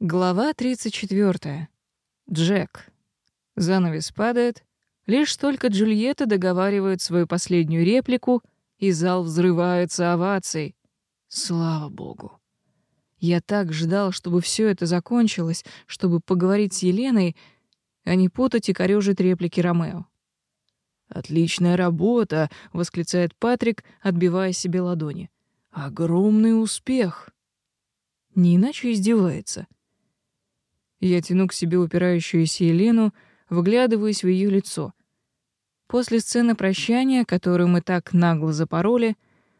Глава 34. Джек. Занавес падает. Лишь только Джульетта договаривает свою последнюю реплику, и зал взрывается овацией. Слава богу. Я так ждал, чтобы все это закончилось, чтобы поговорить с Еленой, а не путать и корёжить реплики Ромео. «Отличная работа!» — восклицает Патрик, отбивая себе ладони. «Огромный успех!» Не иначе издевается — я тяну к себе упирающуюся Елену, выглядываюсь в ее лицо. После сцены прощания, которую мы так нагло запороли,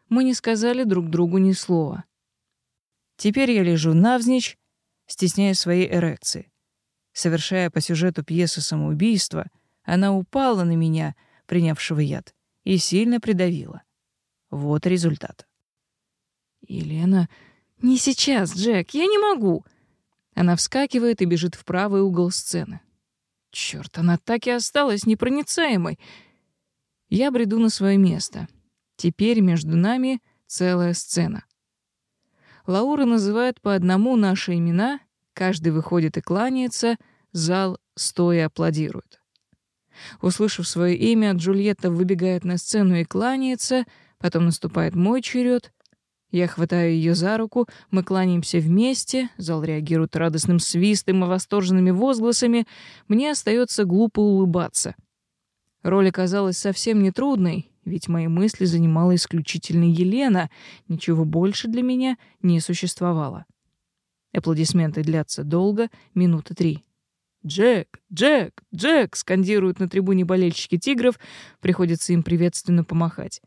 мы не сказали друг другу ни слова. Теперь я лежу навзничь, стесняя своей эрекции. Совершая по сюжету пьесы самоубийство, она упала на меня, принявшего яд, и сильно придавила. Вот результат. «Елена, не сейчас, Джек, я не могу!» Она вскакивает и бежит в правый угол сцены. Черт, она так и осталась непроницаемой. Я бреду на свое место. Теперь между нами целая сцена. Лаура называет по одному наши имена, каждый выходит и кланяется, зал стоя аплодирует. Услышав свое имя, Джульетта выбегает на сцену и кланяется, потом наступает мой черед, я хватаю ее за руку, мы кланяемся вместе, зал реагирует радостным свистом и восторженными возгласами, мне остается глупо улыбаться. Роль оказалась совсем нетрудной, ведь мои мысли занимала исключительно Елена, ничего больше для меня не существовало. Аплодисменты длятся долго, минуты три. «Джек! Джек! Джек!» — скандируют на трибуне болельщики «Тигров», приходится им приветственно помахать.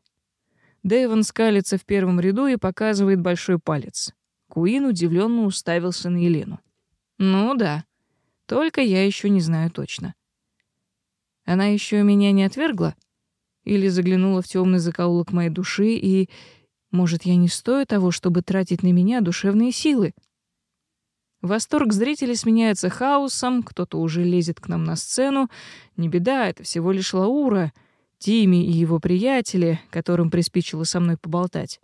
Дэйвен скалится в первом ряду и показывает большой палец. Куин удивленно уставился на Елену. «Ну да, только я еще не знаю точно». Она еще меня не отвергла? Или заглянула в темный закоулок моей души и... Может, я не стою того, чтобы тратить на меня душевные силы? Восторг зрителей сменяется хаосом, кто-то уже лезет к нам на сцену. Не беда, это всего лишь Лаура. Тими и его приятели, которым приспичило со мной поболтать.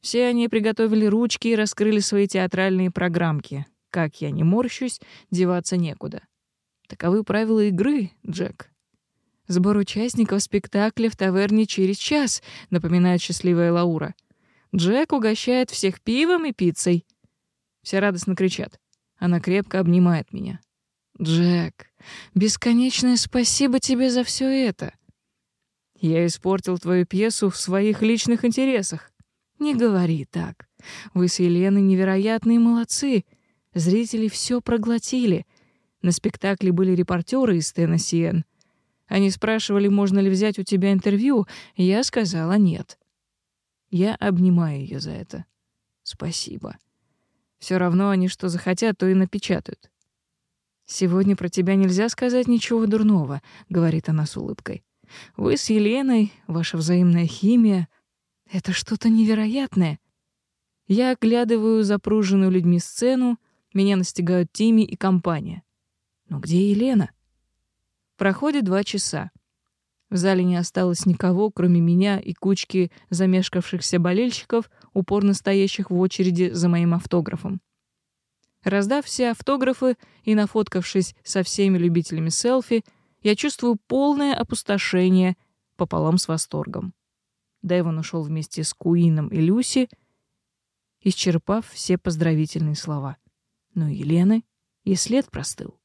Все они приготовили ручки и раскрыли свои театральные программки. Как я не морщусь, деваться некуда. Таковы правила игры, Джек. Сбор участников спектакля в таверне через час, напоминает счастливая Лаура. Джек угощает всех пивом и пиццей. Все радостно кричат. Она крепко обнимает меня. «Джек, бесконечное спасибо тебе за все это!» Я испортил твою пьесу в своих личных интересах. Не говори так. Вы с Еленой невероятные молодцы. Зрители все проглотили. На спектакле были репортеры из ТНСН. Они спрашивали, можно ли взять у тебя интервью, я сказала нет. Я обнимаю ее за это. Спасибо. Все равно они что захотят, то и напечатают. Сегодня про тебя нельзя сказать ничего дурного, говорит она с улыбкой. Вы с Еленой, ваша взаимная химия — это что-то невероятное. Я оглядываю запруженную людьми сцену, меня настигают Тими и компания. Но где Елена? Проходит два часа. В зале не осталось никого, кроме меня и кучки замешкавшихся болельщиков, упорно стоящих в очереди за моим автографом. Раздав все автографы и нафоткавшись со всеми любителями селфи, я чувствую полное опустошение пополам с восторгом. Дэйвон ушел вместе с Куином и Люси, исчерпав все поздравительные слова. Но Елены и след простыл.